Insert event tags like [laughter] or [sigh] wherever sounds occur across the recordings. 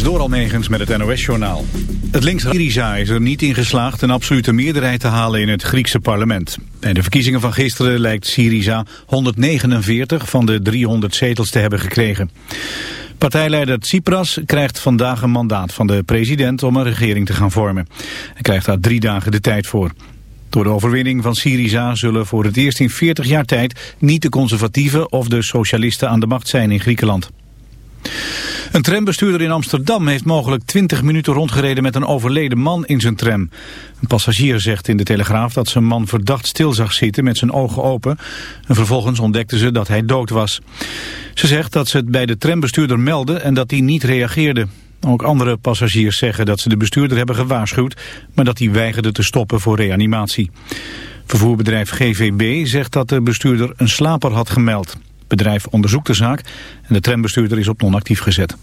is door Almegens met het NOS-journaal. Het links Syriza is er niet in geslaagd een absolute meerderheid te halen in het Griekse parlement. Bij de verkiezingen van gisteren lijkt Syriza 149 van de 300 zetels te hebben gekregen. Partijleider Tsipras krijgt vandaag een mandaat van de president om een regering te gaan vormen. Hij krijgt daar drie dagen de tijd voor. Door de overwinning van Syriza zullen voor het eerst in 40 jaar tijd niet de conservatieven of de socialisten aan de macht zijn in Griekenland. Een trambestuurder in Amsterdam heeft mogelijk 20 minuten rondgereden met een overleden man in zijn tram. Een passagier zegt in de Telegraaf dat zijn man verdacht stil zag zitten met zijn ogen open. En vervolgens ontdekten ze dat hij dood was. Ze zegt dat ze het bij de trambestuurder meldde en dat hij niet reageerde. Ook andere passagiers zeggen dat ze de bestuurder hebben gewaarschuwd, maar dat hij weigerde te stoppen voor reanimatie. Vervoerbedrijf GVB zegt dat de bestuurder een slaper had gemeld bedrijf onderzoekt de zaak en de trambestuurder is op non-actief gezet.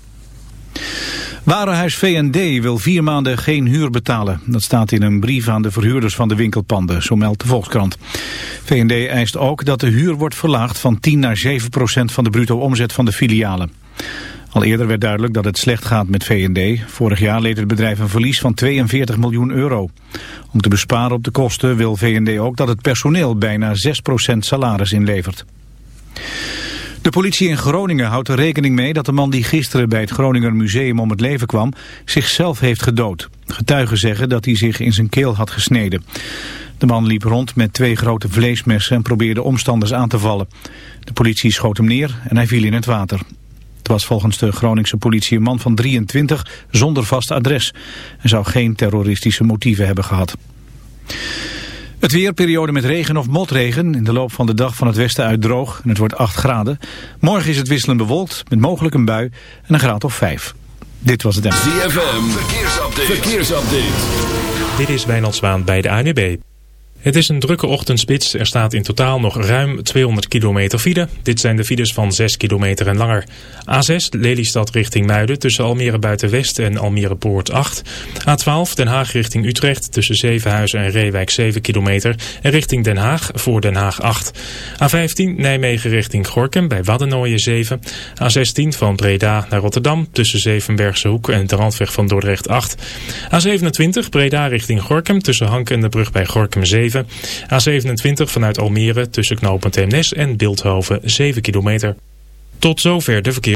Warenhuis V&D wil vier maanden geen huur betalen. Dat staat in een brief aan de verhuurders van de winkelpanden, zo meldt de Volkskrant. V&D eist ook dat de huur wordt verlaagd van 10 naar 7 procent van de bruto omzet van de filialen. Al eerder werd duidelijk dat het slecht gaat met V&D. Vorig jaar leed het bedrijf een verlies van 42 miljoen euro. Om te besparen op de kosten wil V&D ook dat het personeel bijna 6 procent salaris inlevert. De politie in Groningen houdt er rekening mee dat de man die gisteren bij het Groninger Museum om het leven kwam zichzelf heeft gedood. Getuigen zeggen dat hij zich in zijn keel had gesneden. De man liep rond met twee grote vleesmessen en probeerde omstanders aan te vallen. De politie schoot hem neer en hij viel in het water. Het was volgens de Groningse politie een man van 23 zonder vast adres en zou geen terroristische motieven hebben gehad. Het weerperiode met regen of motregen. In de loop van de dag van het westen uit droog en het wordt 8 graden. Morgen is het wisselend bewolkt met mogelijk een bui en een graad of 5. Dit was het. ZFM, verkeersupdate. verkeersupdate. Dit is Wijnald Zwaan bij de ANB. Het is een drukke ochtendspits. Er staat in totaal nog ruim 200 kilometer file. Dit zijn de files van 6 kilometer en langer. A6 Lelystad richting Muiden tussen Almere Buitenwest en Almere Poort 8. A12 Den Haag richting Utrecht tussen Zevenhuizen en Reewijk 7 kilometer. En richting Den Haag voor Den Haag 8. A15 Nijmegen richting Gorkum bij Waddenooien 7. A16 van Breda naar Rotterdam tussen Zevenbergse Hoek en de randweg van Dordrecht 8. A27 Breda richting Gorkum tussen Hank en de brug bij Gorkum 7. A27 vanuit Almere tussen knooppunt Eemnes en Beeldhoven 7 kilometer. Tot zover de verkeer.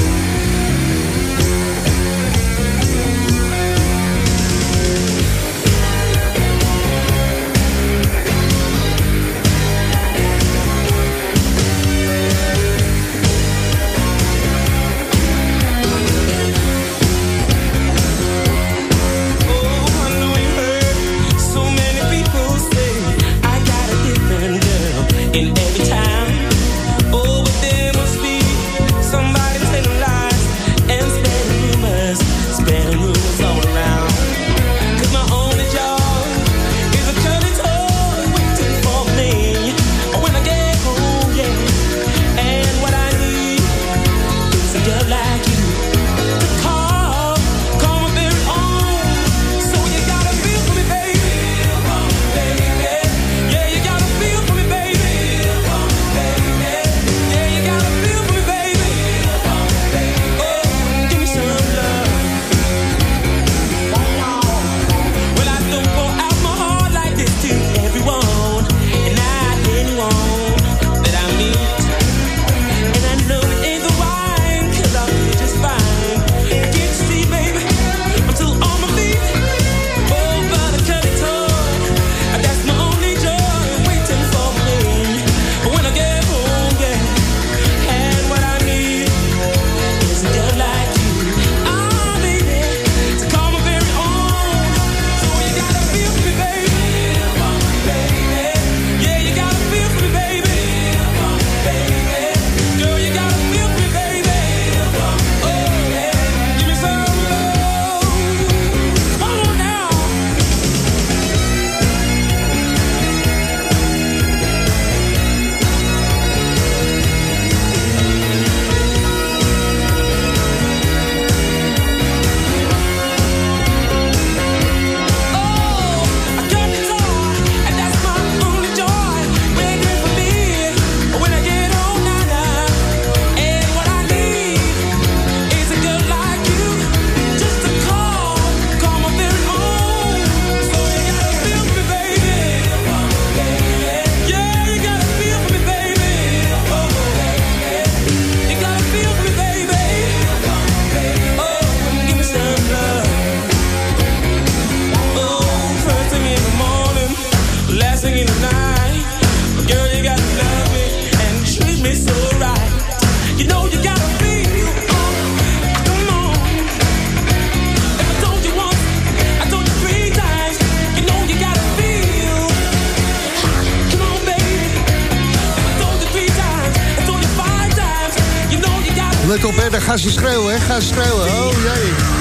Daar gaan ze schreeuwen, hè. Gaan ze schreeuwen. Oh, jee.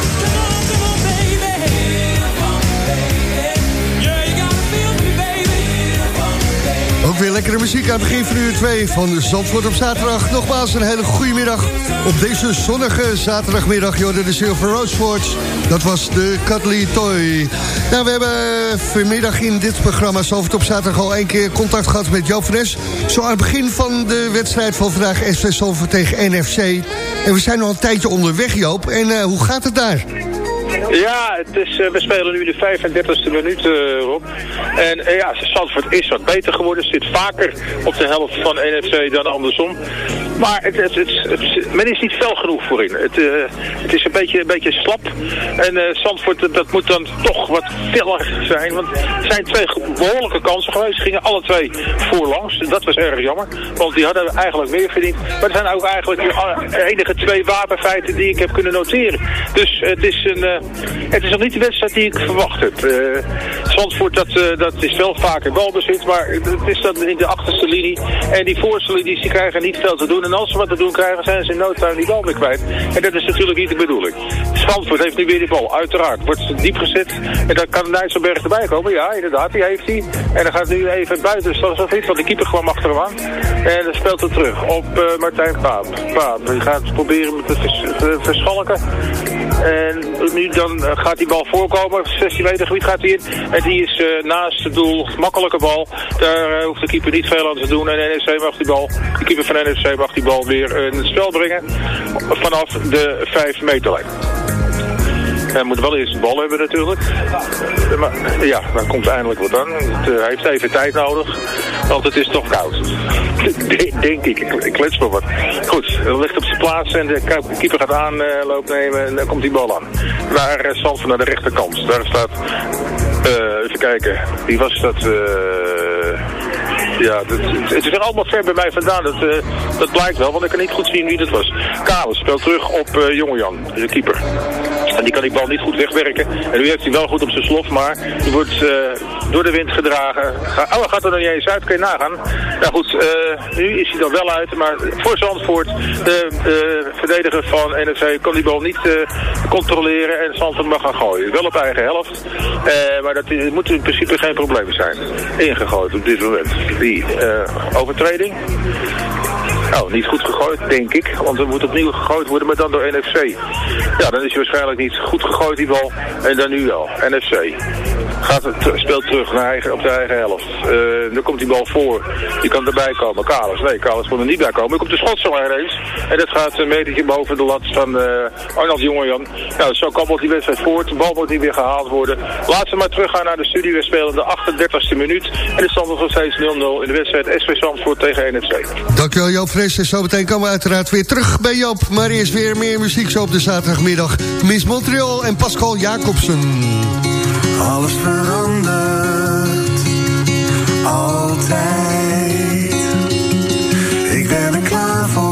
Weer lekkere muziek aan het begin van uur 2 van Zandvoort op zaterdag. Nogmaals een hele goede middag op deze zonnige zaterdagmiddag. Jorden de Silver Roseforts. Dat was de Cuddly Toy. Nou, we hebben vanmiddag in dit programma Zandvoort op zaterdag al één keer contact gehad met Joop. Zo aan het begin van de wedstrijd van vandaag SV Zandvoort tegen NFC. En we zijn al een tijdje onderweg, Joop. En uh, hoe gaat het daar? Ja, het is, uh, we spelen nu de 35e minuut, uh, Rob. En uh, ja, Zandvoort is wat beter geworden. Zit vaker op de helft van NFC dan andersom. Maar het, het, het, men is niet fel genoeg voorin. Het, het is een beetje, een beetje slap. En Zandvoort, dat moet dan toch wat feller zijn. Want er zijn twee behoorlijke kansen geweest. Ze gingen alle twee voorlangs. Dat was erg jammer. Want die hadden eigenlijk meer verdiend. Maar er zijn ook eigenlijk de enige twee wapenfeiten die ik heb kunnen noteren. Dus het is een het is nog niet de wedstrijd die ik verwacht heb. Uh, Zandvoort, dat, uh, dat is wel vaker balbezit, maar het is dan in de achterste linie. En die voorste linies krijgen niet veel te doen. En als ze wat te doen krijgen, zijn ze in no die bal weer kwijt. En dat is natuurlijk niet de bedoeling. Zandvoort heeft nu weer die bal, uiteraard. Wordt diep gezet en dan kan Nijsselberg erbij komen. Ja, inderdaad, die heeft hij. En dan gaat nu even buiten niet, want de keeper kwam achter hem aan. En dan speelt het terug op uh, Martijn Paap. Paap, die gaat proberen te, vers te verschalken. En nu dan eh, gaat die bal voorkomen. 16 meter gebied gaat hij in. En die is naast het doel. Makkelijke bal. Daar hoeft de keeper niet veel aan te doen. En NEC mag die bal, de keeper van NEC mag die bal weer in het spel brengen. Vanaf de 5 meterlijn. Hij moet wel eerst de bal hebben natuurlijk. Maar ja, daar komt eindelijk wat aan. Het, uh, hij heeft even tijd nodig. Want het is toch koud. [laughs] Denk ik. Ik klets maar wat. Goed, hij ligt op zijn plaats en de keeper gaat aanloop nemen en dan komt die bal aan. Naar uh, Zandvoort naar de rechterkant. Daar staat, uh, even kijken, wie was dat? Ja, het, het is allemaal ver bij mij vandaan. Dat, uh, dat blijkt wel, want ik kan niet goed zien wie dat was. Kales speelt terug op uh, Jongejan, de keeper. En die kan die bal niet goed wegwerken. En nu heeft hij wel goed op zijn slof, maar die wordt uh, door de wind gedragen. Ga, oh, gaat er nog niet eens uit, kun je nagaan. Nou goed, nu is hij er wel uit, maar voor Zandvoort, de verdediger van NFC, kan die bal niet controleren en Zandvoort mag gaan gooien. Wel op eigen helft, maar dat moet in principe geen probleem zijn. Ingegooid op dit moment die overtreding. Nou, niet goed gegooid, denk ik. Want er moet opnieuw gegooid worden, maar dan door NFC. Ja, dan is hij waarschijnlijk niet goed gegooid, die bal. En dan nu wel, NFC. Gaat het, speelt terug naar eigen, op de eigen helft. Uh, dan komt die bal voor. Die kan erbij komen. Kalis, nee, Kalis kon er niet bij komen. Er komt de schot zo eens. En dat gaat een metertje boven de lat van uh, Arnold Jongejan. Nou, zo kabbelt die wedstrijd voort. De bal moet niet weer gehaald worden. Laten we maar teruggaan naar de studie. We spelen de 38e minuut. En de stand is nog steeds 0-0 in de wedstrijd SV Zandvoort tegen NFC. Dankjewel Joop Fres. En zo meteen komen we uiteraard weer terug bij Joop. Maar eerst weer meer muziek zo op de zaterdagmiddag. Miss Montreal en Pascal Jacobsen. Alles verandert, altijd. Ik ben er klaar voor,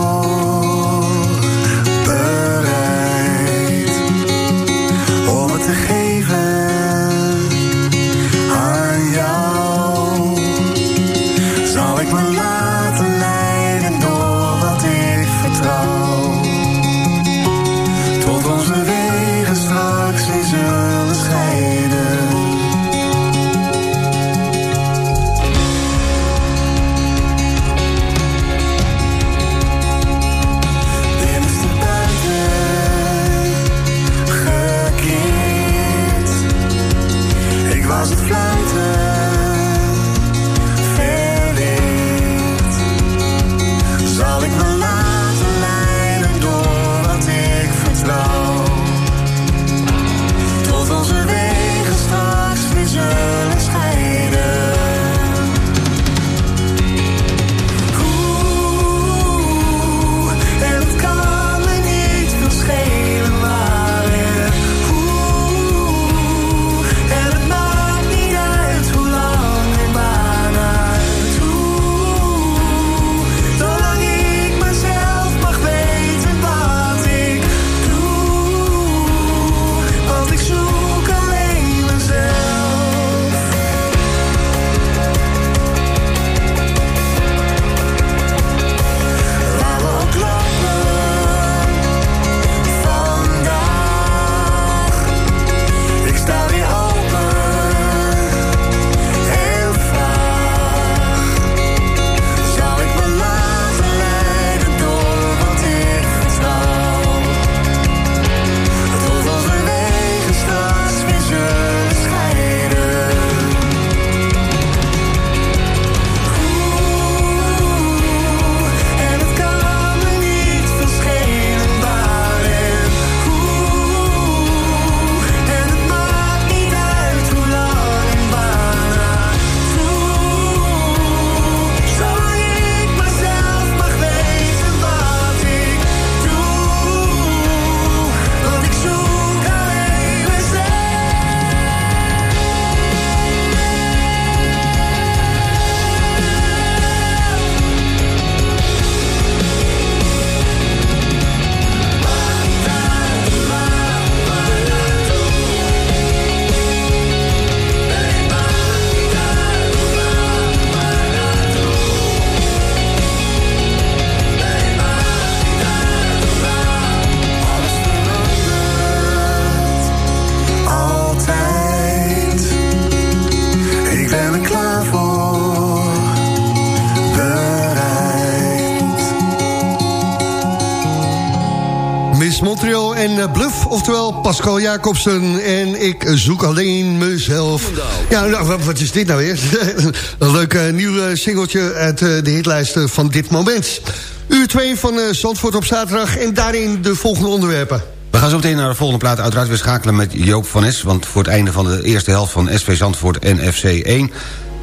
Pascal Jacobsen. En ik zoek alleen mezelf. Ja, nou, wat, is dit nou weer? [laughs] Een leuk eh, nieuw eh, singeltje uit eh, de hitlijsten van dit moment. Uur 2 van eh, Zandvoort op zaterdag en daarin de volgende onderwerpen. We gaan zo meteen naar de volgende plaat. Uiteraard weer schakelen met Joop van Es. Want voor het einde van de eerste helft van SV Zandvoort en FC 1...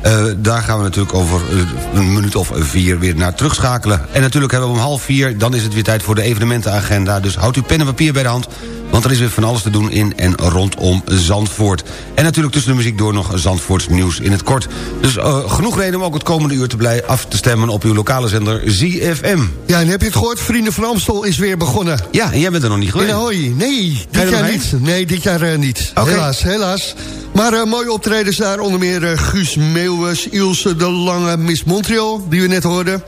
eh, daar gaan we natuurlijk over eh, een minuut of vier weer naar terugschakelen. En natuurlijk hebben we om half vier, dan is het weer tijd voor de evenementenagenda. Dus houd uw pen en papier bij de hand. Want er is weer van alles te doen in en rondom Zandvoort. En natuurlijk tussen de muziek door nog Zandvoorts nieuws in het kort. Dus eh, genoeg reden om ook het komende uur te blij af te stemmen... op uw lokale zender ZFM. Ja, en heb je het gehoord? Vrienden van Amstel is weer begonnen. Ja, en jij bent er nog niet geweest. In Ahoy. Nee, dit jaar nog niet. Nee, dit jaar eh, niet. Helaas, helaas. Maar eh, mooie optredens daar. Onder meer eh, Guus Meeuwers, Ilse de Lange, Miss Montreal, die we net hoorden.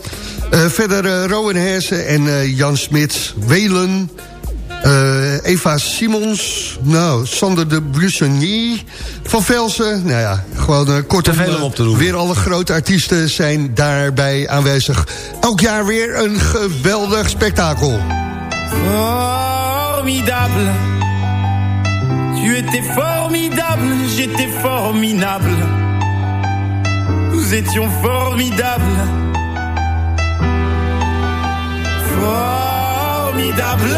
Eh, verder eh, Rowan Hersen en eh, Jan Smits, Welen... eh, Eva Simons, nou, Sander de Brussonnier, Van Velsen. Nou ja, gewoon uh, kortom, Te veel om eh, op te noemen. weer alle grote artiesten zijn daarbij aanwezig. Elk jaar weer een geweldig spektakel. Formidable. Tu étais formidable, j'étais formidable. Nous étions formidables. Formidable.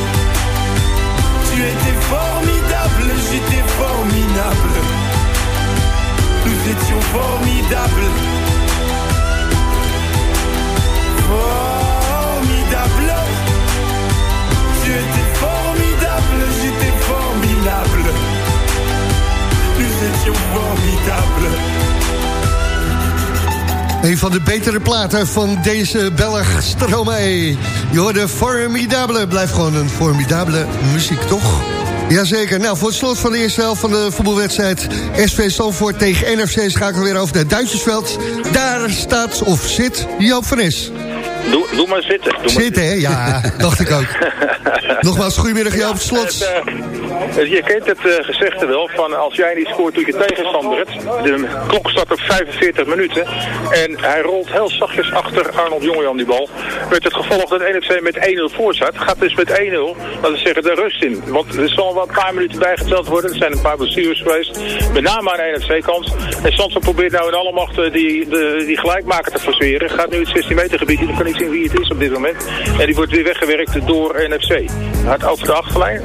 J'étais formidable. Nous étions formidables. Formidable. Tu étais formidable, j'étais formidable. Nous étions formidables. Een van de betere platen van deze Belg Stromae. Je hoorde Formidable. Blijft gewoon een formidabele muziek, toch? Jazeker. Nou, voor het slot van de eerste helft van de voetbalwedstrijd... SV Stamford tegen NFC schakelen we weer over naar Duitsersveld. Daar staat of zit Joop van. Doe, doe maar zitten. Doe maar Zitten, hè? Ja, [laughs] dacht ik ook. Nogmaals, goedemiddag Joop. Slot. Het, eh, Eh, Je kent het eh, gezegde wel van als jij niet scoort doe je tegenstander het. De klok staat op 45 minuten en hij rolt heel zachtjes achter Arnold Jongejan die bal. Met het gevolg dat NFC met 1-0 voor gaat dus met 1-0, laten we zeggen, de rust in. Want er zal wel een paar minuten bijgeteld worden. Er zijn een paar blessures geweest, met name aan de NFC-kant. En Sanford probeert nou in alle macht eh, die, de, die gelijkmaker te forceren. Gaat nu het 16 meter gebied in, kan niet zien wie het is op dit moment. En die wordt weer weggewerkt door NFC. Gaat over de achterlijn.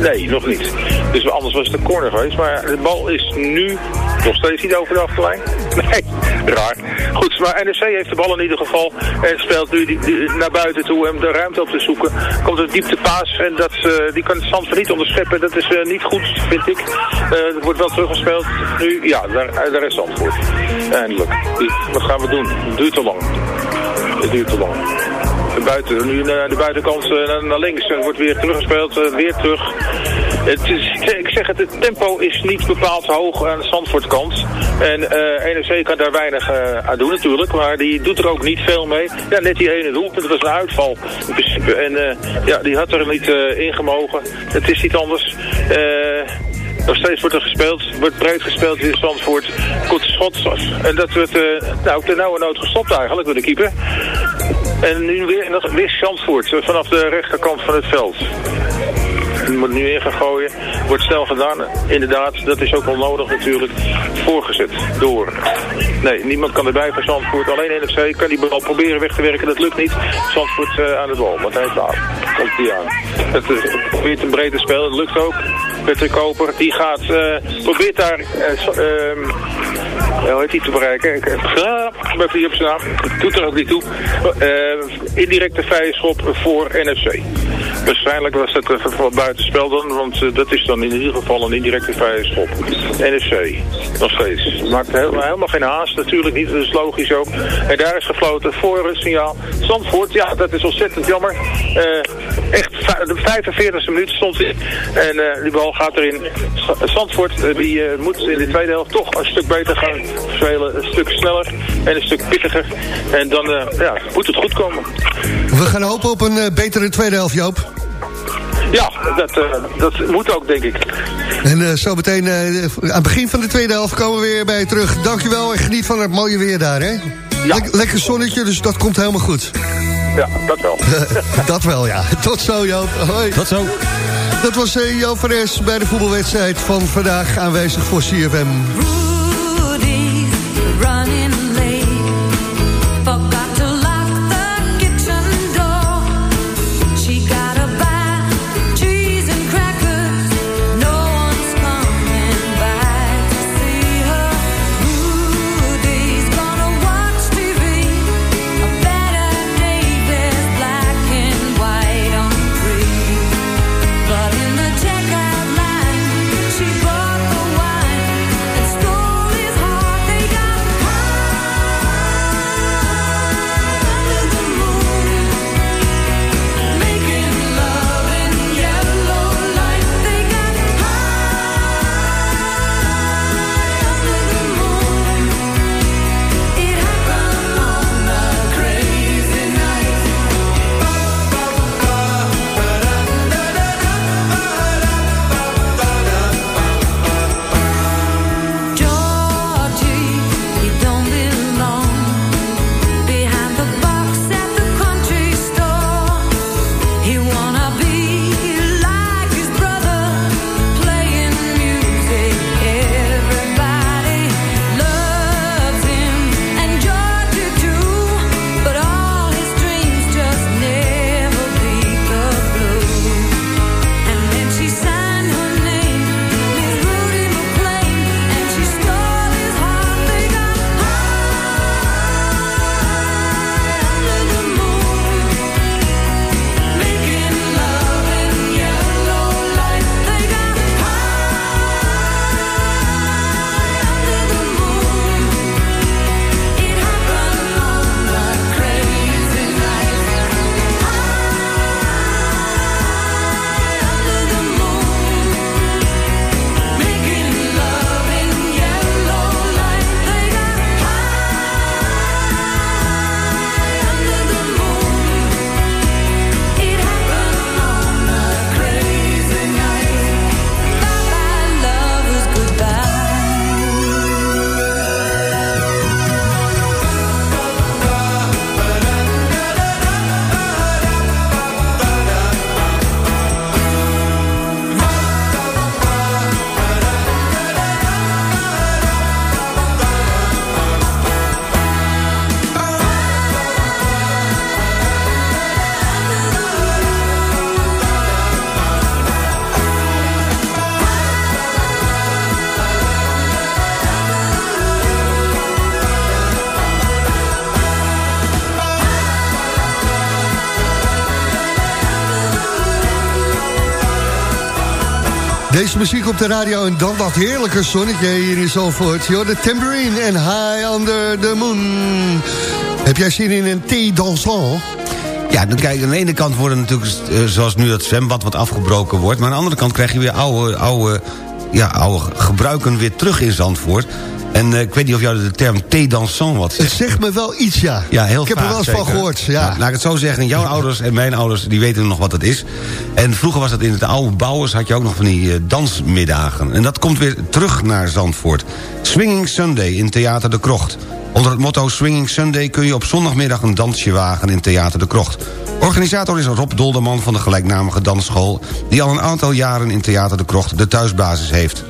Nee, nog niet. Dus anders was het een corner geweest. Maar de bal is nu nog steeds niet over de achterlijn. [laughs] Nee, raar. Goed, maar NEC heeft de bal in ieder geval. En speelt nu die, naar buiten toe om de ruimte op te zoeken. Komt een dieptepaas en dat, eh, die kan Zandvoort niet onderscheppen. Dat is eh, niet goed, vind ik. Eh er wordt wel teruggespeeld. Nu, ja, daar, daar is Zandvoort. Eindelijk. Wat gaan we doen? Het duurt te lang. Het duurt te lang. Buiten, nu naar de buitenkant eh, naar, links. En wordt weer teruggespeeld, eh, weer terug. Het is, ik zeg het, het tempo is niet bepaald hoog aan de Zandvoortkant. En eh NEC kan daar weinig aan doen natuurlijk. Maar die doet er ook niet veel mee. Ja, net die ene doelpunt, was een uitval. En ja, die had er niet eh, in gemogen. Het is niet anders. Nog steeds wordt er gespeeld, wordt breed gespeeld in Zandvoort. Goed schot. En dat wordt eh nou, ten nauwe nood gestopt eigenlijk door de keeper. En nu weer, nog weer Zandvoort eh, vanaf de rechterkant van het veld. Er moet nu in gooien. Wordt snel gedaan. Inderdaad, dat is ook wel nodig natuurlijk. Voorgezet door. Nee, niemand kan erbij van Zandvoort. Alleen NFC kan die bal proberen weg te werken. Dat lukt niet. Zandvoort eh, aan de bal. Is daar. Komt aan. Het probeert een brede spel. Dat lukt ook. Peter Koper, die gaat, eh, probeert daar, eh, ehm, ja, hoe heet hij te bereiken? Ik ben hier op zijn naam. Doet er ook niet toe. Eh, indirecte vrije schop voor NFC. Waarschijnlijk was even wat buitenspel dan, want eh, dat is dan in ieder geval een indirecte vrije schop. NFC, nog steeds. Maakt helemaal, geen haast, natuurlijk niet, dat is logisch ook. En daar is gefloten voor het signaal. Zandvoort, ja, dat is ontzettend jammer. Eh, echt, de 45e minuut stond hij. En eh, die bal gaat erin. Zandvoort, die moet in de tweede helft toch een stuk beter gaan spelen. Een stuk sneller en een stuk pittiger. En dan ja, moet het goed komen. We gaan hopen op een eh, betere tweede helft, Joop. Ja, dat, eh, dat moet ook, denk ik. En eh, zo meteen eh, aan het begin van de tweede helft komen we weer bij je terug. Dankjewel en geniet van het mooie weer daar, hè? Lek- lekker zonnetje, dus dat komt helemaal goed. Ja, dat wel. [laughs] dat wel, ja. Tot zo, Joop. Hoi. Tot zo. Dat was eh, Joop van Es bij de voetbalwedstrijd van vandaag aanwezig voor CFM. Running Deze muziek op de radio en dan dat heerlijke zonnetje hier in hoort de tambourine en High Under the Moon. Heb jij zin in een thee dansant? Ja, dan kijk, aan de ene kant worden natuurlijk, eh, zoals nu dat zwembad wat afgebroken wordt... maar aan de andere kant krijg je weer oude, oude, ja, oude gebruiken weer terug in Zandvoort. En eh, ik weet niet of jou de term thee dansant wat Het zegt me wel iets, ja. Ja, heel Ik heb er wel eens van gehoord, ja. Nou, laat ik het zo zeggen, jouw ouders en mijn ouders... die weten nog wat dat is. En vroeger was dat in het oude bouwers... had je ook nog van die eh, dansmiddagen. En dat komt weer terug naar Zandvoort. Swinging Sunday in Theater de Krocht. Onder het motto Swinging Sunday kun je op zondagmiddag een dansje wagen in Theater de Krocht. Organisator is Rob Dolderman van de gelijknamige dansschool... die al een aantal jaren in Theater de Krocht de thuisbasis heeft.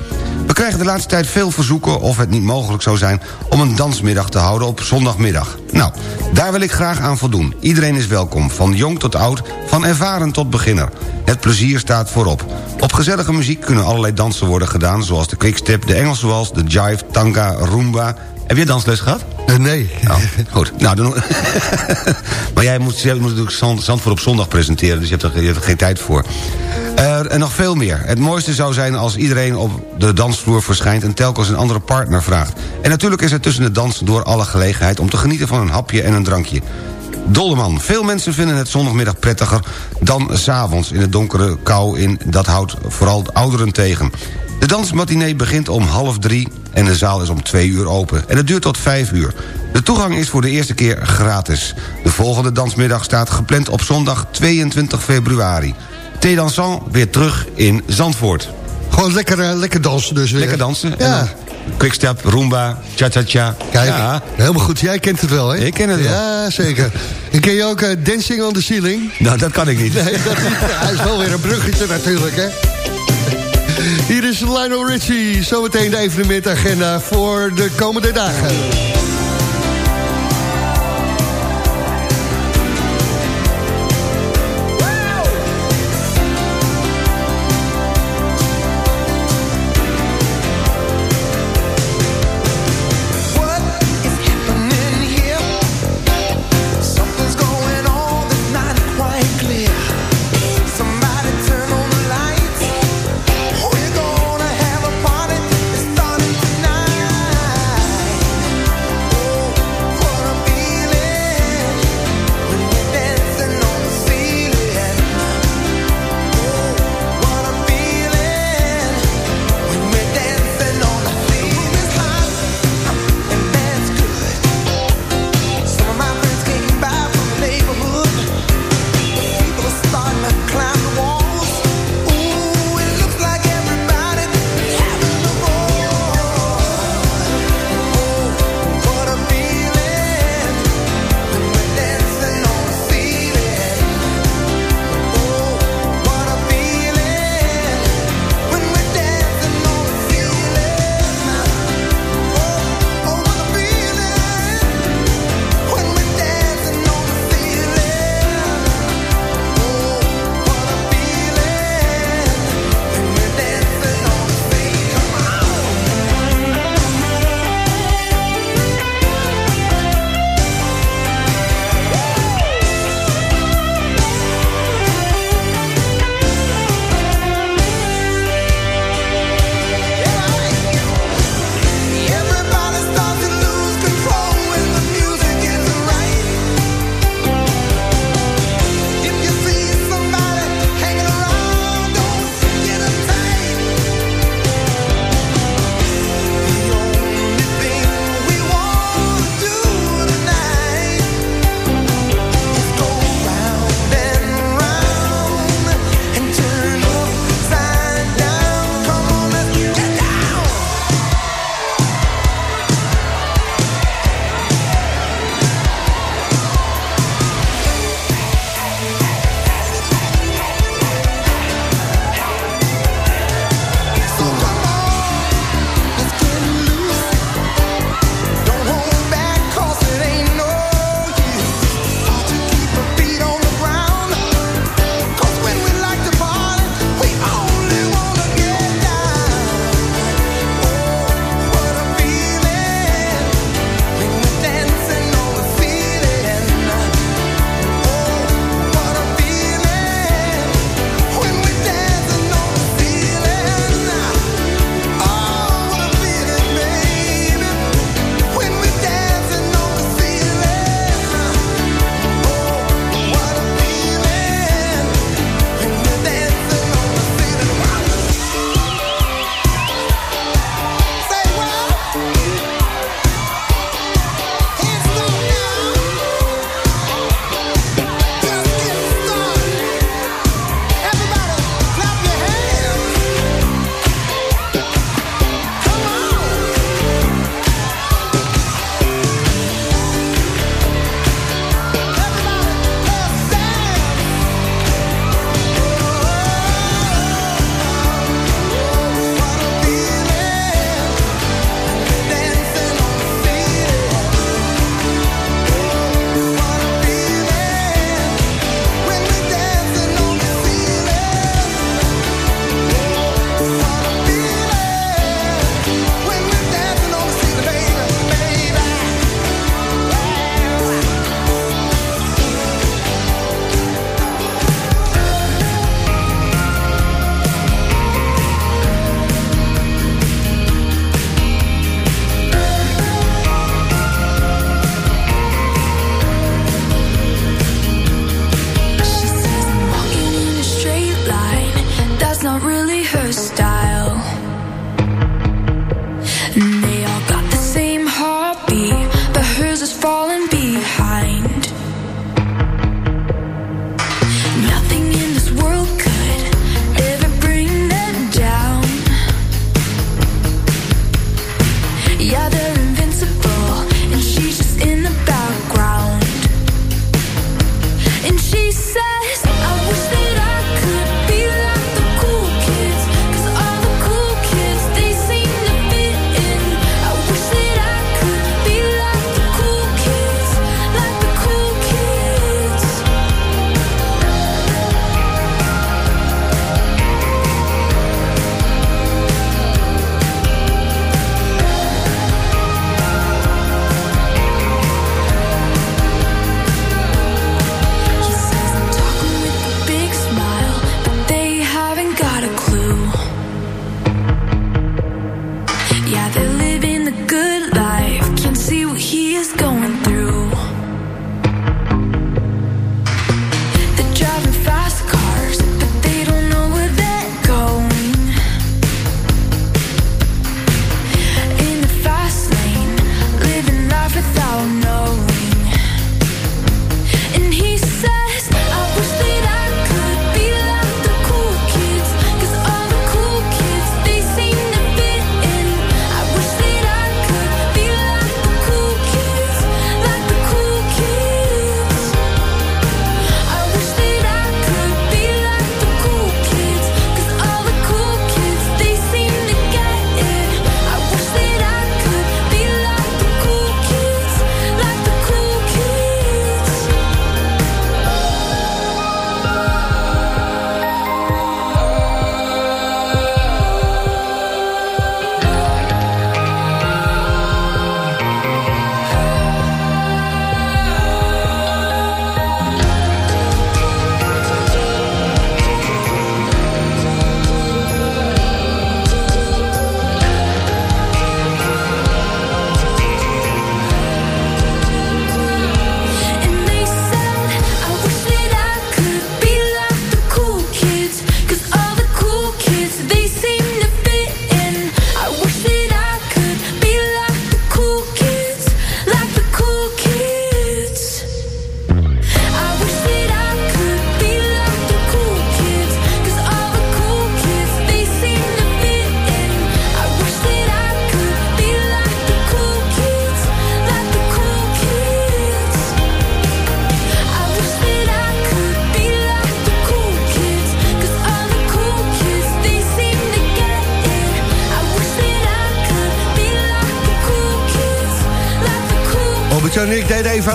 We krijgen de laatste tijd veel verzoeken of het niet mogelijk zou zijn... om een dansmiddag te houden op zondagmiddag. Nou, daar wil ik graag aan voldoen. Iedereen is welkom, van jong tot oud, van ervaren tot beginner. Het plezier staat voorop. Op gezellige muziek kunnen allerlei dansen worden gedaan... zoals de quickstep, de Engelse wals, de jive, tanga, roomba... Heb je dansles gehad? Eh, nee. Oh, goed. Nou, dan... [laughs] maar jij moet, jij moet natuurlijk Zand- Zandvoort op zondag presenteren... dus je hebt er, je hebt er geen tijd voor. En nog veel meer. Het mooiste zou zijn als iedereen op de dansvloer verschijnt... en telkens een andere partner vraagt. En natuurlijk is er tussen de dans door alle gelegenheid... om te genieten van een hapje en een drankje. Dolderman. Veel mensen vinden het zondagmiddag prettiger dan s'avonds in het donkere kou in. Dat houdt vooral ouderen tegen. De dansmatinee begint om half drie en de zaal is om twee uur open. En het duurt tot vijf uur. De toegang is voor de eerste keer gratis. De volgende dansmiddag staat gepland op zondag 22 februari. Thee dansant weer terug in Zandvoort. Gewoon lekker, eh, lekker dansen dus weer. Lekker dansen. En Ja. Quickstep, Roomba, cha-cha-cha. Kijk, Ja. helemaal goed. Jij kent het wel, hè? Ik ken het wel. Ja, zeker. En ken je ook eh, Dancing on the Ceiling? Nou, dat kan ik niet. Nee, dat niet. [laughs] Hij is wel weer een bruggetje natuurlijk, hè? Hier is Lionel Richie. Zometeen de evenementagenda voor de komende dagen.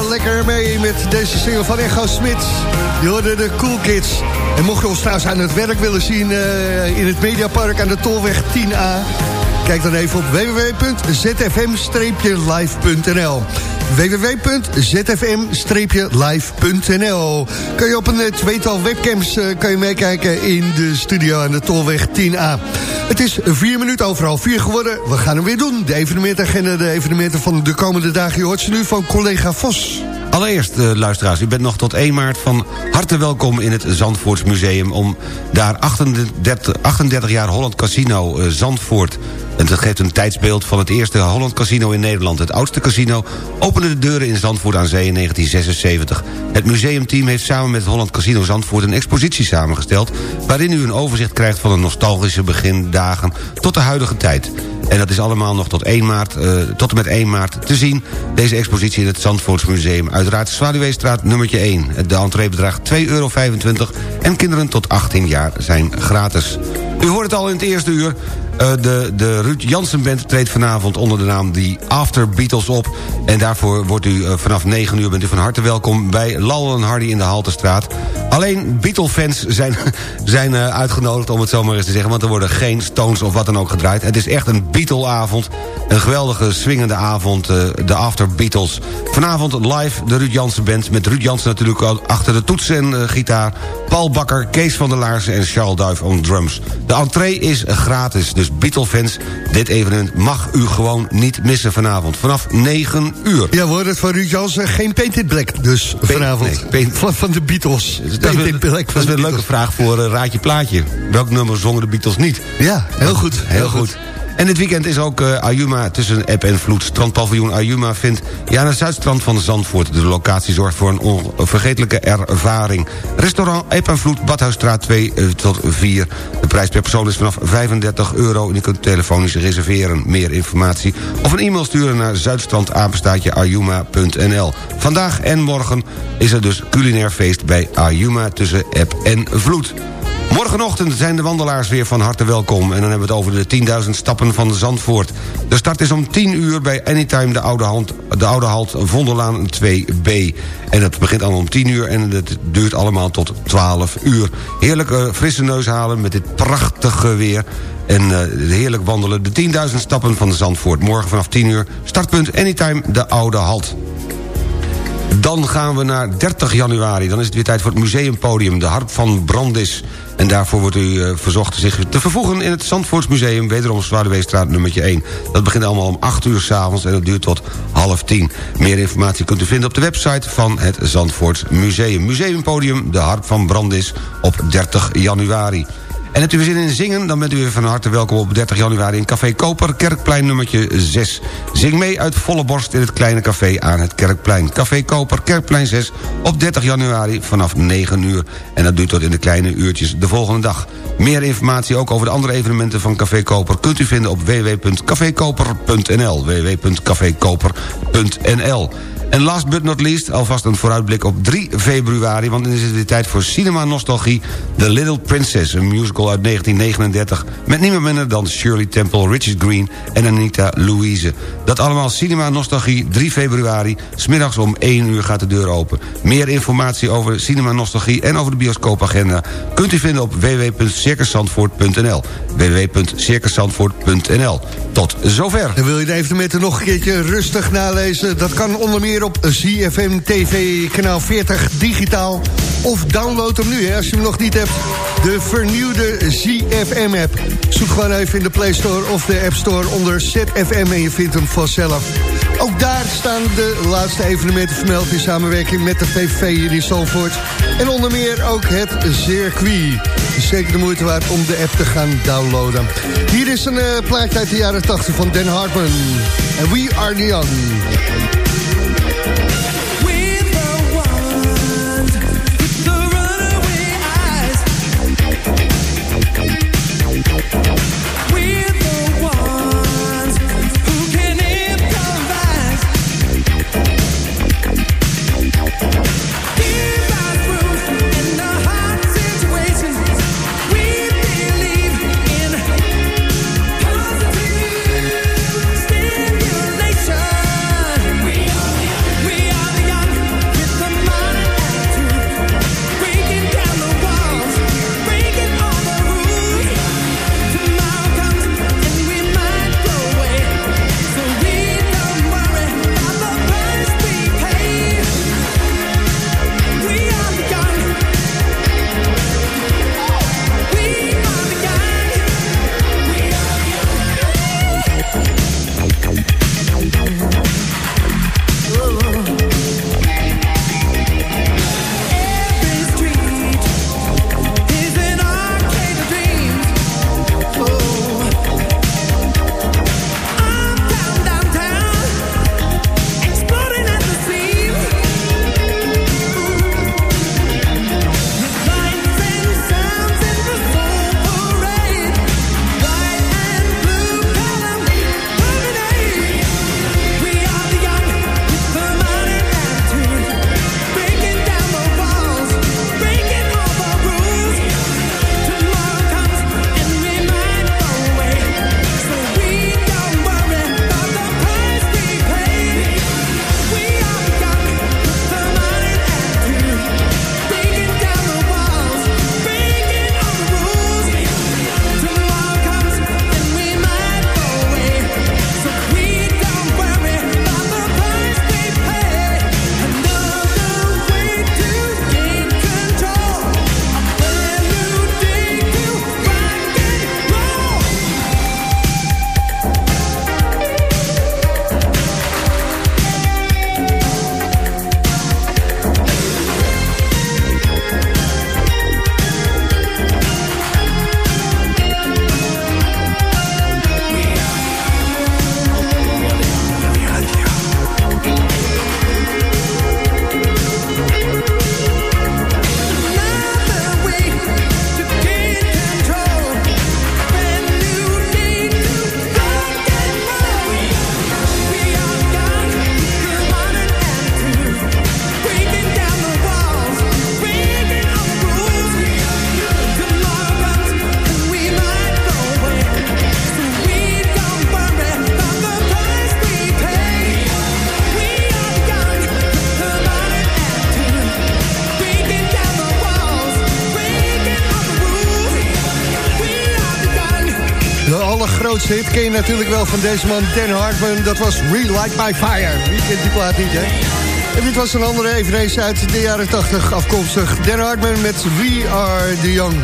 Lekker mee met deze single van Echo Smit. Je hoorde de Cool Kids. En mocht je ons trouwens aan het werk willen zien eh, in het Mediapark aan de Tolweg 10A... kijk dan even op www.zfm-live.nl www.zfm-live.nl Kun je op een eh, tweetal webcams eh, kan je meekijken in de studio aan de Tolweg 10A. Het is vier minuten overal vier geworden. We gaan hem weer doen. De evenementagenda, de evenementen van de komende dagen. Je hoort ze nu van collega Vos. Allereerst, eh, luisteraars, u bent nog tot 1 maart van harte welkom in het Zandvoortsmuseum... om daar 38, 38 jaar Holland Casino Zandvoort... en dat geeft een tijdsbeeld van het eerste Holland Casino in Nederland. Het oudste casino opende de deuren in Zandvoort aan zee in 1976. Het museumteam heeft samen met Holland Casino Zandvoort... een expositie samengesteld... waarin u een overzicht krijgt van de nostalgische begindagen... tot de huidige tijd. En dat is allemaal nog tot, 1 maart, eh, tot en met 1 maart te zien. Deze expositie in het Zandvoortsmuseum. Uiteraard Zwaluweestraat nummertje 1. De entree bedraagt 2,25 euro en kinderen tot 18 jaar zijn gratis. U hoort het al in het eerste uur. Eh, de, de Ruud Jansen Band treedt vanavond onder de naam The After Beatles op. En daarvoor wordt u eh, vanaf 9 uur bent u van harte welkom... bij Lal en Hardy in de Haltestraat. Alleen Beatle-fans zijn, [laughs] zijn eh, uitgenodigd, om het zo maar eens te zeggen... want er worden geen Stones of wat dan ook gedraaid. Het is echt een Beatle-avond. Een geweldige, swingende avond, eh, de After Beatles. Vanavond live de Ruud Jansen Band... met Ruud Jansen natuurlijk achter de toets en eh, gitaar... Paul Bakker, Kees van der Laarsen en Charles Duif on drums. De entree is gratis, dus Beatle-fans... dit evenement mag u gewoon niet missen vanavond. Vanaf 9 uur. Ja, hoorden het van Ruud Jansen. Geen Painted Black dus vanavond. van, van de Beatles. Dat is, dat is een leuke vraag voor eh, Raadje Plaatje. Welk nummer zongen de Beatles niet? Ja, heel goed. Heel goed. En dit weekend is ook uh, Ayuma tussen eb en vloed. Strandpaviljoen Ayuma vindt ja, aan het zuidstrand van Zandvoort. De locatie zorgt voor een onvergetelijke ervaring. Restaurant Eb en Vloed, Badhuisstraat 2 uh, tot 4. De prijs per persoon is vanaf 35 euro en je kunt telefonisch reserveren. Meer informatie of een e-mail sturen naar zuidstrandapenstaatje Vandaag en morgen is er dus culinair feest bij Ayuma tussen Eb en Vloed. Morgenochtend zijn de wandelaars weer van harte welkom... en dan hebben we het over de 10.000 stappen van Zandvoort. De start is om 10 uur bij Anytime de Oude, Hand, de Oude Halt Vondellaan 2B. En het begint allemaal om 10 uur en het duurt allemaal tot 12 uur. Heerlijk uh, frisse neus halen met dit prachtige weer... En uh, heerlijk wandelen de 10.000 stappen van Zandvoort. Morgen vanaf 10 uur, startpunt Anytime de Oude Halt. Dan gaan we naar 30 januari. Dan is het weer tijd voor het museumpodium, de Harp van Brandis. En daarvoor wordt u uh, verzocht zich te vervoegen in het Zandvoortsmuseum... wederom Zwaardeweestraat nummertje 1. Dat begint allemaal om 8 uur s'avonds en dat duurt tot half 10. Meer informatie kunt u vinden op de website van het Zandvoorts Museum. Museumpodium, de Harp van Brandis, op 30 januari. En hebt u weer zin in zingen, dan bent u weer van harte welkom op 30 januari in Café Koper, Kerkplein nummertje 6. Zing mee uit volle borst in het kleine café aan het Kerkplein. Café Koper, Kerkplein 6, op 30 januari vanaf 9 uur. En dat duurt tot in de kleine uurtjes de volgende dag. Meer informatie ook over de andere evenementen van Café Koper... kunt u vinden op www.cafekoper.nl www.cafekoper.nl en last but not least, alvast een vooruitblik op 3 februari... want dan is het weer tijd voor Cinema Nostalgie... The Little Princess, een musical uit 1939... met niemand minder dan Shirley Temple, Richard Green en Anita Louise. Dat allemaal Cinema Nostalgie, 3 februari. Smiddags om 1 uur gaat de deur open. Meer informatie over Cinema Nostalgie en over de bioscoopagenda... kunt u vinden op www.circusandvoort.nl www.circusandvoort.nl Tot zover. En wil je de evenementen nog een keertje rustig nalezen? Dat kan onder meer op ZFM TV kanaal 40 digitaal. Of download hem nu, hè, als je hem nog niet hebt. De vernieuwde ZFM-app. Zoek gewoon even in de Play Store of de App Store onder ZFM en je vindt hem vanzelf. Ook daar staan de laatste evenementen vermeld in samenwerking met de VVV hier in Zalvoort. En onder meer ook het circuit. Zeker de moeite waard om de app te gaan downloaden. Hier is een uh, plaatje uit de jaren 80 van Dan Hartman. En We Are The Young. Hit ken je natuurlijk wel van deze man, Dan Hartman. Dat was Relight My Fire. Wie kent die plaat niet, hè? En dit was een andere eveneens uit de jaren 80 afkomstig. Dan Hartman met We Are The Young.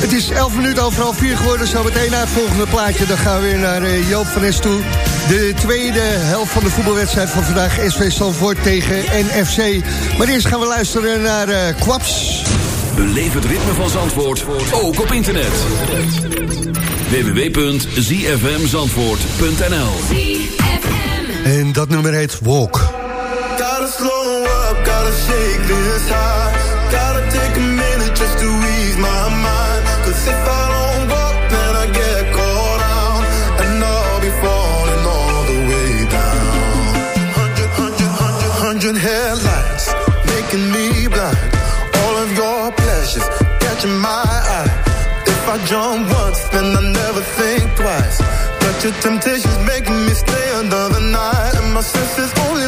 Het is 11 minuten overal 4 geworden. Zo meteen naar het volgende plaatje. Dan gaan we weer naar eh, Joop van Es toe. De tweede helft van de voetbalwedstrijd van vandaag. SV Zandvoort tegen NFC. Maar eerst gaan we luisteren naar uh, Kwaps. Beleef het ritme van Zandvoort, ook op internet. www.zfmzandvoort.nl En dat nummer heet Walk. Gotta slow up, gotta shake this high. Gotta take a minute just to ease my mind. Cause if I your temptation's making me stay another night. And my senses only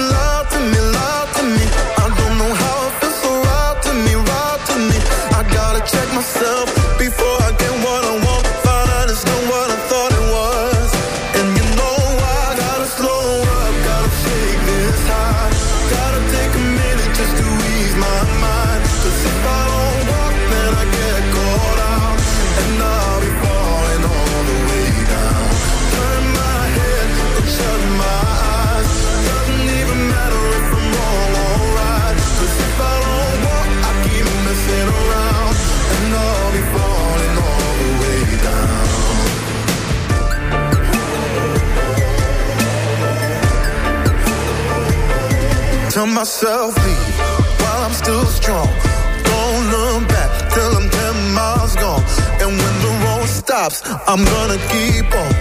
myself leave while I'm still strong. Don't look back till I'm 10 miles gone. And when the road stops, I'm gonna keep on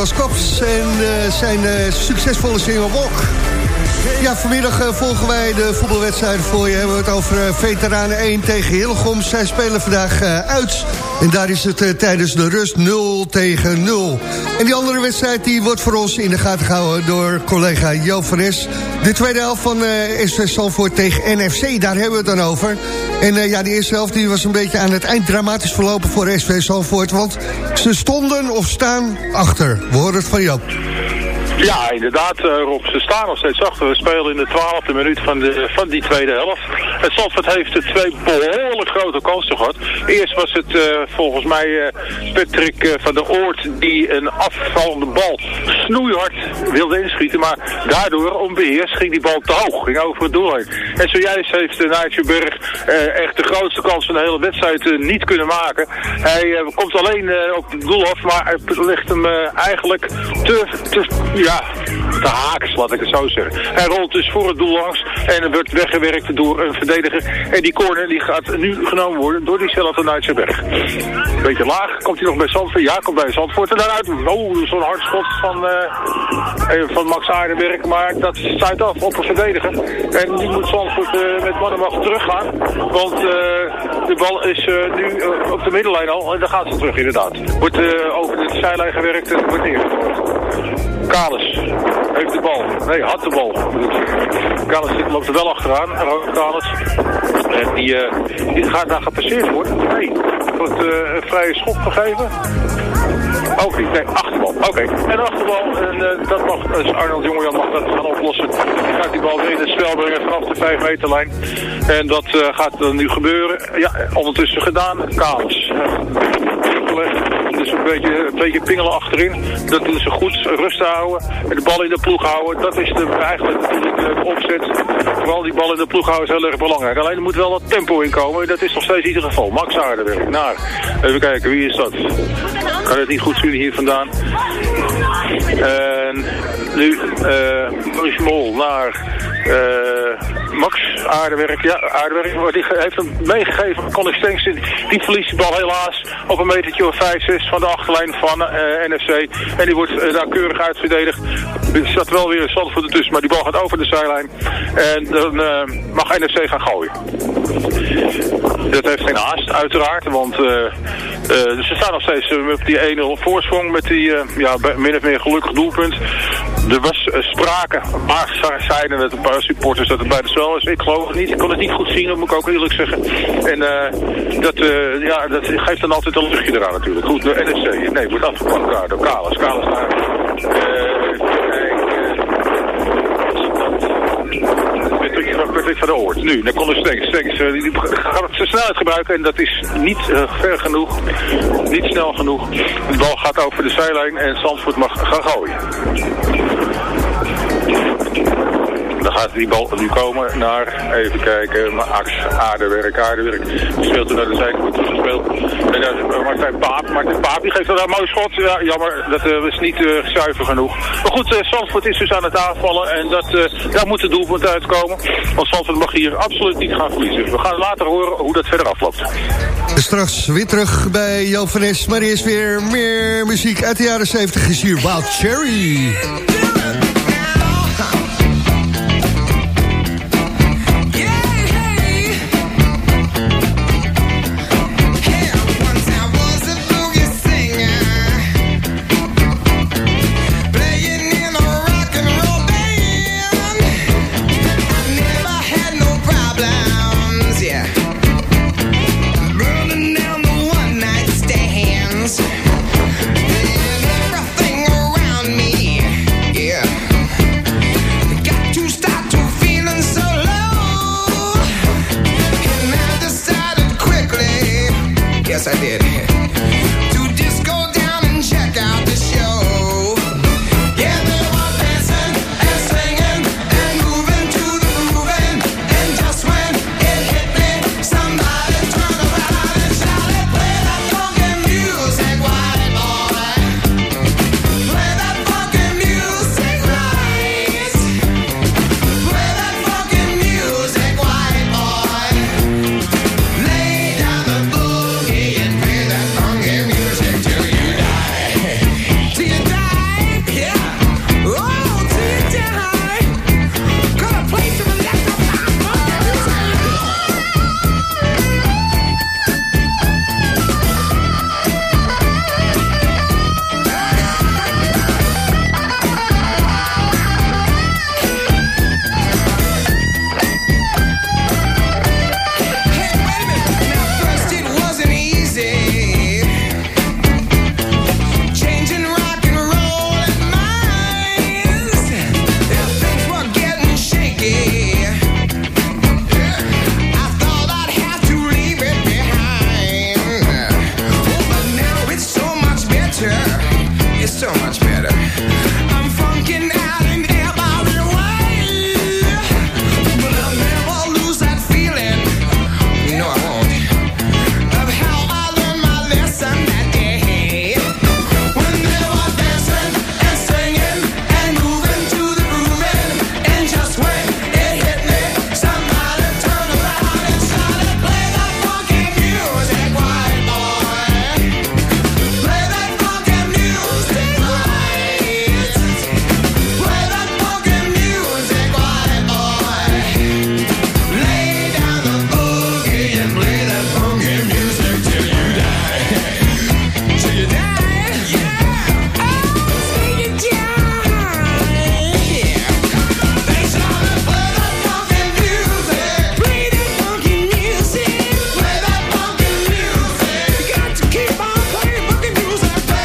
was Kops en eh, zijn eh, succesvolle single Walk. Ja, vanmiddag eh, volgen wij de voetbalwedstrijden voor je. Hebben we het over eh, Veteranen 1 tegen Hillegom. Zij spelen vandaag eh, uit. En daar is het tijdens de rust 0 tegen 0. En die andere wedstrijd die wordt voor ons in de gaten gehouden... door collega Joop van. De tweede helft van SV Salvoort tegen NFC, daar hebben we het dan over. En ja, die eerste helft die was een beetje aan het eind dramatisch verlopen voor SV Salvoort. Want ze stonden of staan achter. We horen het van Joop. Ja, inderdaad, eh, Rob. Ze staan nog steeds achter. We spelen in de twaalfde minuut van, de, van die tweede helft. En Zandvoort heeft er twee behoorlijk grote kansen gehad. Eerst was het eh, volgens mij eh, Patrick eh, van der Oort die een afvallende bal snoeihard wilde inschieten. Maar daardoor, onbeheerst, ging die bal te hoog. Ging over het doel heen. En zojuist heeft uh, Nijtjeberg uh, echt de grootste kans van de hele wedstrijd uh, niet kunnen maken. Hij uh, komt alleen uh, op het doel af, maar hij ligt hem uh, eigenlijk te, te, ja, te haaks, laat ik het zo zeggen. Hij rolt dus voor het doel langs en wordt weggewerkt door een En die corner die gaat nu genomen worden door diezelfde Nijtjeberg. Beetje laag, komt hij nog bij Zandvoort? Ja, komt bij Zandvoort. En daaruit, oh, zo'n hard schot van, van Max Aardenberg, maar dat stuit af op een verdediger. En die moet Zandvoort met mannenmacht teruggaan, want de bal is nu op de middenlijn al en dan gaat ze terug inderdaad. Wordt uh, over de zijlijn gewerkt en wordt. Kalis heeft de bal. Nee, had de bal. Kalis loopt er wel achteraan. Kalis. En die, uh, die gaat daar gepasseerd worden. Nee, wordt uh, een vrije schop gegeven. Ook niet, nee, achterbal. Oké, en achterbal, en uh, dat mag, dus Arnold Jongejan mag dat gaan oplossen. Dan gaat die bal weer in het spel brengen vanaf de 5 meterlijn. En dat gaat dan nu gebeuren. Ja, ondertussen gedaan, Kalis. Dus een beetje, een beetje pingelen achterin. Dat doen ze goed, rust houden. En de bal in de ploeg houden. Dat is de, eigenlijk de opzet. Vooral die bal in de ploeg houden is heel erg belangrijk. Alleen er moet wel wat tempo in komen. Dat is nog steeds in ieder geval. Max Aardenwerk. Naar. Even kijken, wie is dat? Kan het niet goed zien hier vandaan. En nu uh, naar uh, Max Aardewerk. Ja, Aardewerk. Die heeft hem meegegeven. Conor Stenks. Die verliest de bal helaas op een metertje of 5, 6 van de achterlijn van uh, NFC. En die wordt uh, daar keurig uitverdedigd. Er staat wel weer een Zandvoort ertussen, maar die bal gaat over de zijlijn. En dan mag NFC gaan gooien. Dat heeft geen haast, uiteraard. Want ze staan nog steeds op die 1-0 voorsprong met die ja, min of meer gelukkig doelpunt. Er was sprake, paar zeiden het, een paar supporters dat het bij de spel is. Ik geloof het niet. Ik kon het niet goed zien, dat moet ik ook eerlijk zeggen. En dat, ja, dat geeft dan altijd een luchtje eraan natuurlijk. Goed, NSC. Nee, wordt afgepakt daar door Kalis. Kalis naar... Patrick van de Oort. Nu, dan kon de Stenks. Uh, die het zijn snelheid gebruiken en dat is niet ver genoeg. Niet snel genoeg. De bal gaat over de zijlijn en Zandvoort mag gaan gooien. Dan gaat die bal nu komen naar, even kijken, Max Aardewerk, Aardewerk. Speelt er naar de zijkant gespeeld. En dat is Martijn Paap. Martijn Paap die geeft er een mooi schot. Ja, jammer, dat uh, niet uh, zuiver genoeg. Maar goed, uh, is dus aan het aanvallen. En dat, daar moet het doelpunt uitkomen. Want Zandvoort mag hier absoluut niet gaan verliezen. We gaan later horen hoe dat verder afloopt. Straks weer terug bij Joop. Maar eerst weer meer muziek uit de jaren 70 is hier Wild Cherry.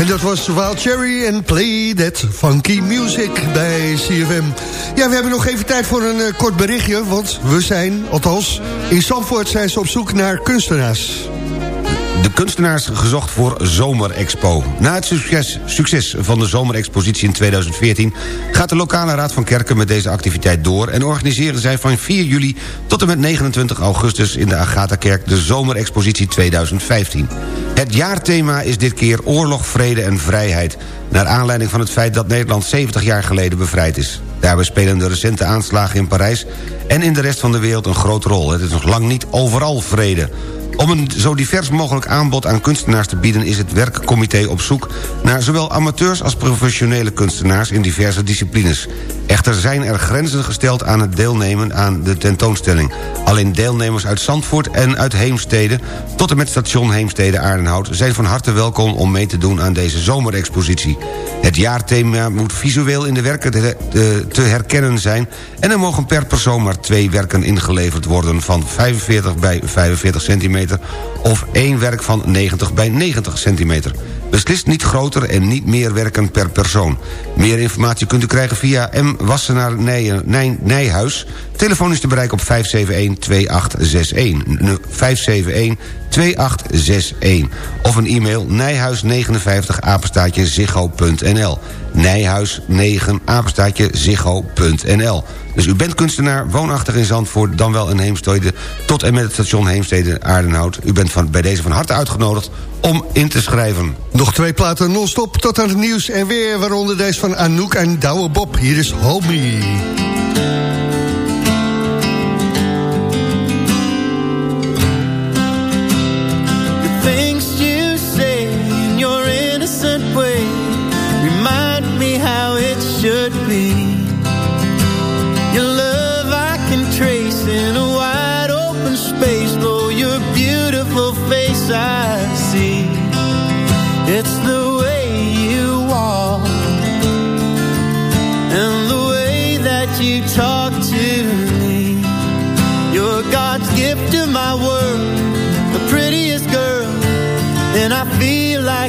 Dat was Wild Cherry en Play That Funky Music bij CFM. Ja, we hebben nog even tijd voor een uh, kort berichtje... want we zijn, althans, in Zandvoort zijn ze op zoek naar kunstenaars. De kunstenaars gezocht voor Zomerexpo. Na het succes, succes van de Zomerexpositie in 2014... gaat de lokale Raad van Kerken met deze activiteit door... en organiseren zij van 4 juli tot en met 29 augustus... in de Agatha-kerk de Zomerexpositie 2015. Het jaarthema is dit keer oorlog, vrede en vrijheid... naar aanleiding van het feit dat Nederland 70 jaar geleden bevrijd is. Daarbij spelen de recente aanslagen in Parijs... en in de rest van de wereld een grote rol. Het is nog lang niet overal vrede... Om een zo divers mogelijk aanbod aan kunstenaars te bieden... is het werkcomité op zoek naar zowel amateurs als professionele kunstenaars... in diverse disciplines. Echter zijn er grenzen gesteld aan het deelnemen aan de tentoonstelling. Alleen deelnemers uit Zandvoort en uit Heemstede... tot en met station Heemstede-Aardenhout... zijn van harte welkom om mee te doen aan deze zomerexpositie. Het jaarthema moet visueel in de werken te herkennen zijn... en er mogen per persoon maar twee werken ingeleverd worden... van 45 bij 45 centimeter of één werk van 90 bij 90 centimeter. Beslist niet groter en niet meer werken per persoon. Meer informatie kunt u krijgen via M. Wassenaar Nijhuis. Telefoon is te bereiken op 571-2861. 571-2861. Of een e-mail nijhuis59 apenstaatje ziggo.nl. Nijhuis9 apenstaatje ziggo.nl. Dus u bent kunstenaar, woonachtig in Zandvoort... dan wel in Heemstede, tot en met het station Heemstede-Aardenhout. U bent van, bij deze van harte uitgenodigd om in te schrijven. Nog twee platen non-stop tot aan het nieuws en weer... waaronder deze van Anouk en Douwe Bob. Hier is Homie.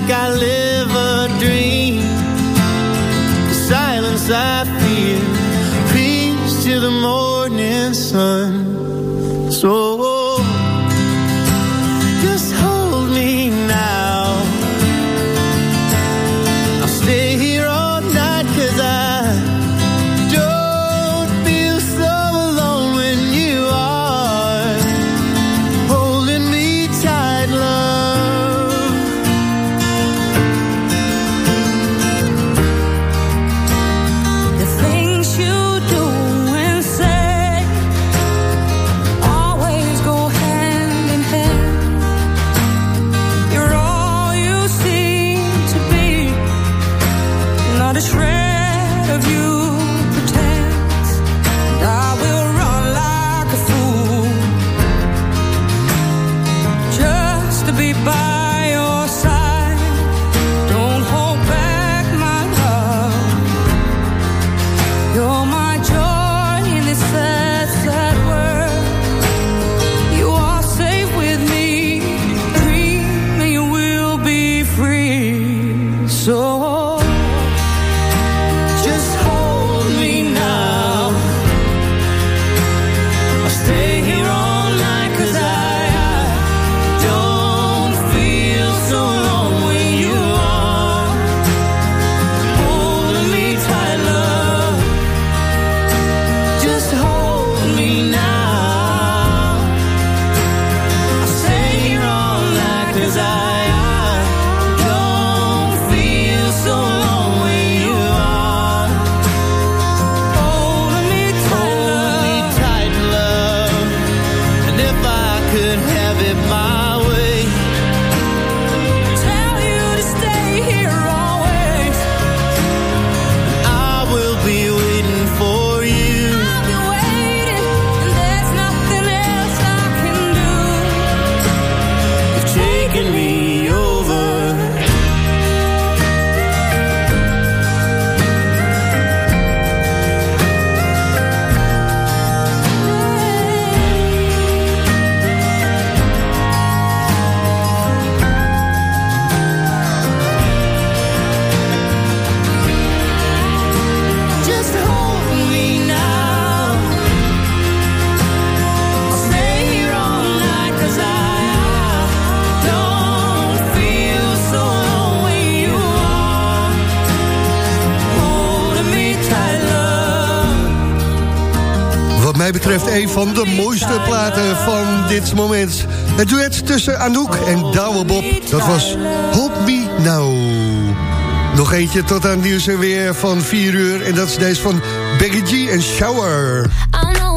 Like I live a dream. The silence I feel Peace to the morning sun dit moment. Het duet tussen Anouk en Douwe dat was Help Me Now. Nog eentje tot aan nieuws en weer van 4 uur. En dat is deze van Becky G en Shower.